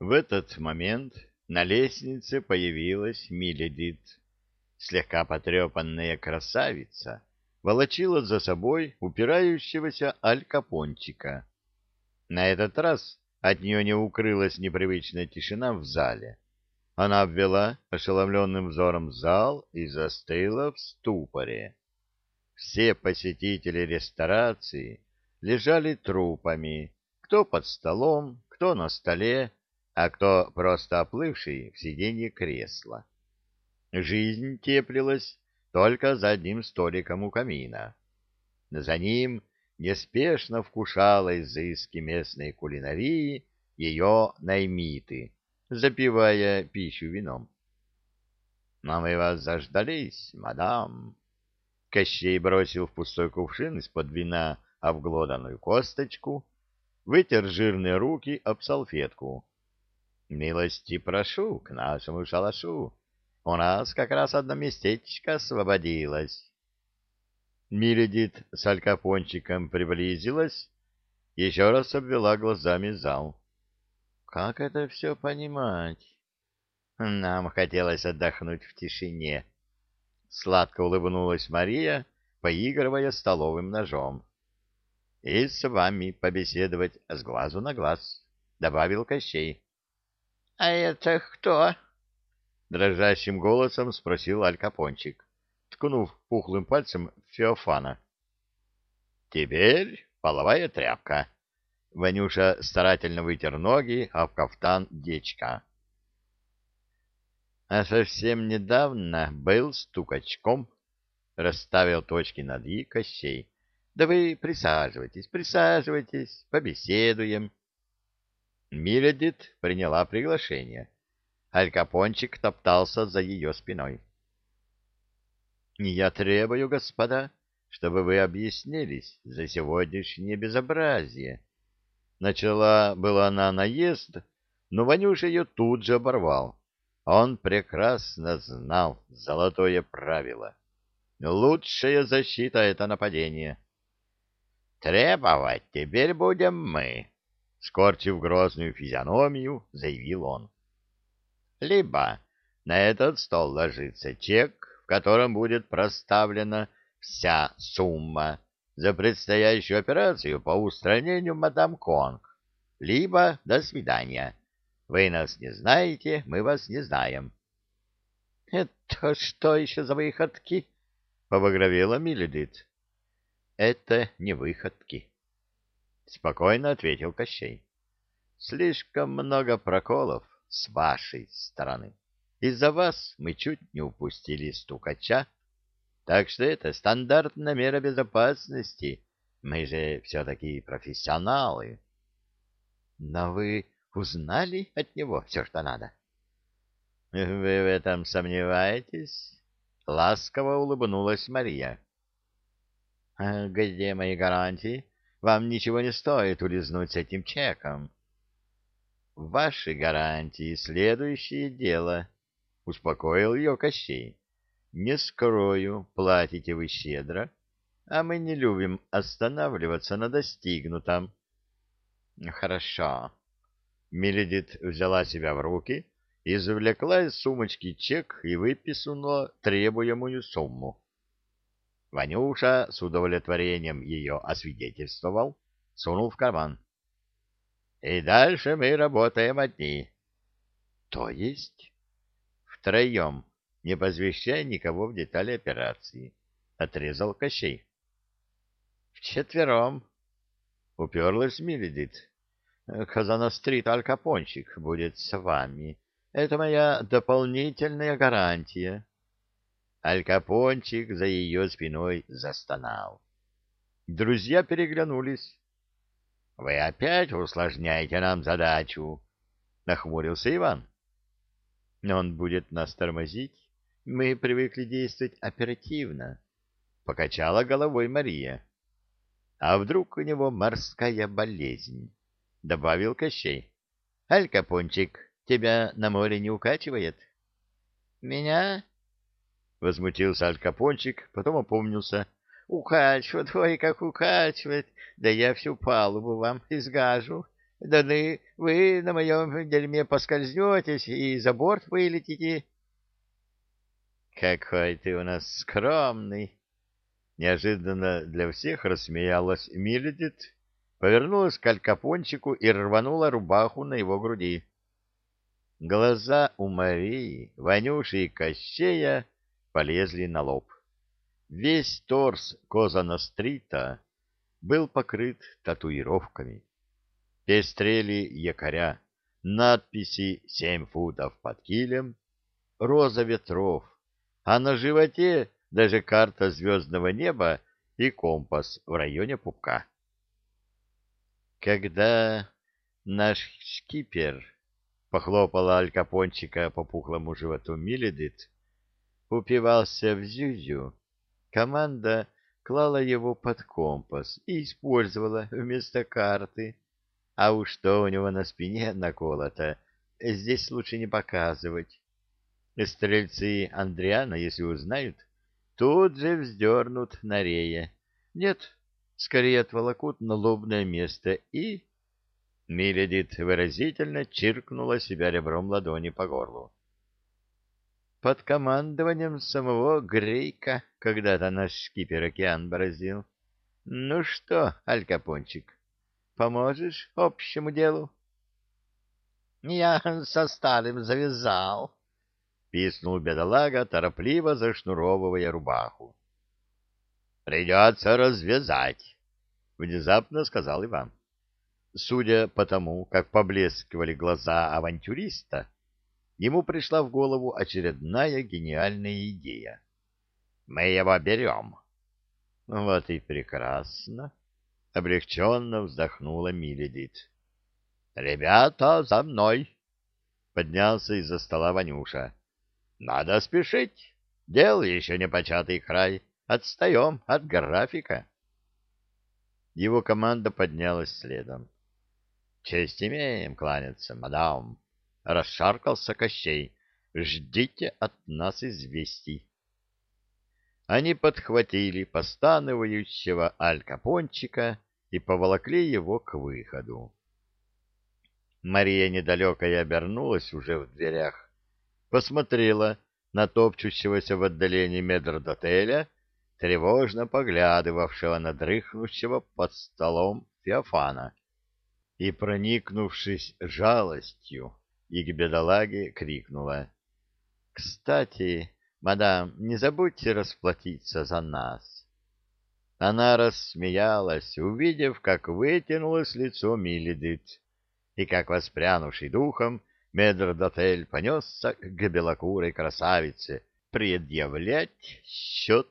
В этот момент на лестнице появилась Миледит. Слегка потрепанная красавица волочила за собой упирающегося алькапончика. На этот раз от нее не укрылась непривычная тишина в зале. Она обвела ошеломленным взором зал и застыла в ступоре. Все посетители ресторации лежали трупами, кто под столом, кто на столе, а кто просто оплывший в сиденье кресла. Жизнь теплилась только за одним столиком у камина. За ним неспешно вкушала изыски местной кулинарии ее наймиты, запивая пищу вином. — Но мы вас заждались, мадам. Кощей бросил в пустой кувшин из-под вина обглоданную косточку, вытер жирные руки об салфетку. — Милости прошу к нашему шалашу. У нас как раз одно местечко освободилось. Миледит с алькапончиком приблизилась, еще раз обвела глазами зал. Как это все понимать? Нам хотелось отдохнуть в тишине. Сладко улыбнулась Мария, поигрывая столовым ножом. — И с вами побеседовать с глазу на глаз, — добавил Кощей. — А это кто? — дрожащим голосом спросил Алькапончик, ткнув пухлым пальцем Феофана. — Теперь половая тряпка, Ванюша старательно вытер ноги об кафтан дечка. А совсем недавно был стукачком, расставил точки над «и» Кощей. Да вы присаживайтесь, присаживайтесь, побеседуем. Миледит приняла приглашение. Алькапончик топтался за ее спиной. — Я требую, господа, чтобы вы объяснились за сегодняшнее безобразие. Начала была она наезд, но Ванюша ее тут же оборвал. Он прекрасно знал золотое правило. Лучшая защита — это нападение. «Требовать теперь будем мы», — скорчив грозную физиономию, заявил он. «Либо на этот стол ложится чек, в котором будет проставлена вся сумма, за предстоящую операцию по устранению мадам Конг, либо до свидания. Вы нас не знаете, мы вас не знаем. — Это что еще за выходки? — побагровела Миледит. — Это не выходки, — спокойно ответил Кощей. — Слишком много проколов с вашей стороны. Из-за вас мы чуть не упустили стукача, так что это стандартная мера безопасности. Мы же все-таки профессионалы. Но вы узнали от него все, что надо? Вы в этом сомневаетесь? Ласково улыбнулась Мария. А где мои гарантии? Вам ничего не стоит улизнуть с этим чеком. Ваши гарантии — следующее дело, — успокоил ее Кощей. Не скрою, платите вы щедро, а мы не любим останавливаться на достигнутом. Хорошо. Миледит взяла себя в руки, извлекла из сумочки чек и выписала требуемую сумму. Ванюша с удовлетворением ее освидетельствовал, сунул в карман. — И дальше мы работаем одни. — То есть? — Втроем не посвящая никого в детали операции. Отрезал Кощей. — Вчетвером. Уперлась Миледит. — Казанострит Алькапончик будет с вами. Это моя дополнительная гарантия. Алькапончик за ее спиной застонал. Друзья переглянулись. — Вы опять усложняете нам задачу, — нахмурился Иван. — Он будет нас тормозить мы привыкли действовать оперативно, — покачала головой Мария. — А вдруг у него морская болезнь? — добавил Кощей. — Аль Капончик, тебя на море не укачивает? — Меня? — возмутился Аль Капончик, потом опомнился. — Укачивает, ой, как укачивает, да я всю палубу вам изгажу. Да вы на моем дерьме поскользнетесь и за борт вылетите. Какой ты у нас скромный! Неожиданно для всех рассмеялась Миледит, повернулась к алькапончику и рванула рубаху на его груди. Глаза у Марии, Ванюши и Кощея полезли на лоб. Весь торс Коза Нострита был покрыт татуировками. Пестрели якоря, надписи «Семь футов под килем», «Роза ветров», а на животе даже карта звездного неба и компас в районе пупка. Когда наш шкипер похлопала алькапончика по пухлому животу Миледит, упивался в зюзю, команда клала его под компас и использовала вместо карты. А уж что у него на спине наколото, здесь лучше не показывать. Стрельцы Андриана, если узнают, тут же вздернут на рее. Нет, скорее отволокут на лобное место и... Миледит выразительно чиркнула себя ребром ладони по горлу. Под командованием самого Грейка когда-то наш шкипер океан бороздил. Ну что, Алькапончик, поможешь общему делу? — Я со старым завязал, — писнул бедолага, торопливо зашнуровывая рубаху. — Придется развязать, — внезапно сказал Иван. Судя по тому, как поблескивали глаза авантюриста, ему пришла в голову очередная гениальная идея. «Мы его берем». «Вот и прекрасно!» — облегченно вздохнула Миледит. «Ребята, за мной!» — поднялся из-за стола Ванюша. «Надо спешить. Дел еще не початый край. Отстаем от графика». Его команда поднялась следом. — Честь имеем кланяться, мадам, — расшаркался Кощей. — Ждите от нас известий. Они подхватили постанывающего алькапончика и поволокли его к выходу. Мария недалекая обернулась уже в дверях, посмотрела на топчущегося в отдалении медрдотеля, тревожно поглядывавшего на дрыхнущего под столом Феофана и, проникнувшись жалостью, и к бедолаге крикнула. — Кстати, мадам, не забудьте расплатиться за нас. Она рассмеялась, увидев, как вытянулось лицо Миледит, и как, воспрянувший духом, Медрдотель понесся к белокурой красавице предъявлять счет